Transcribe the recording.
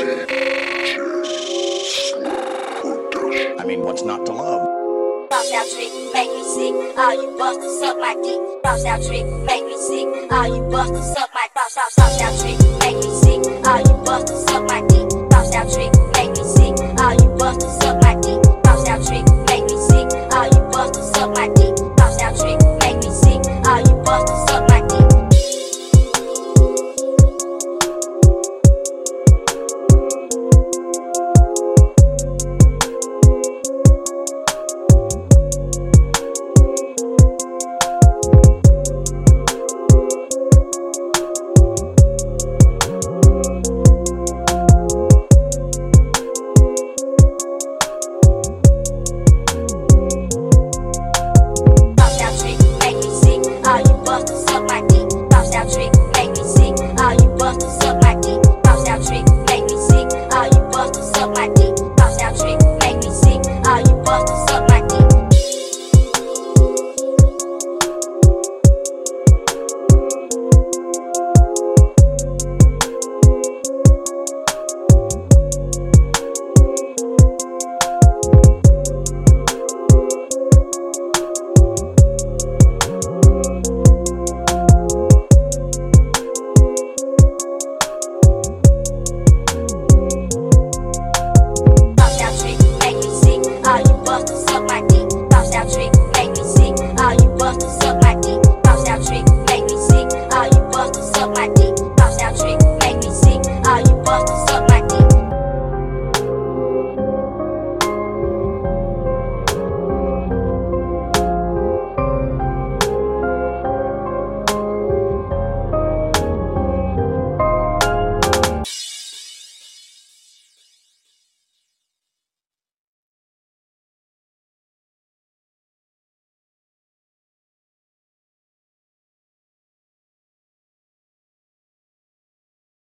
I mean, what's not to love? Cross out trick, make me sick. All you busters suck my dick. Cross out trick, make me sick. All you busters suck my cross out, cross out trick.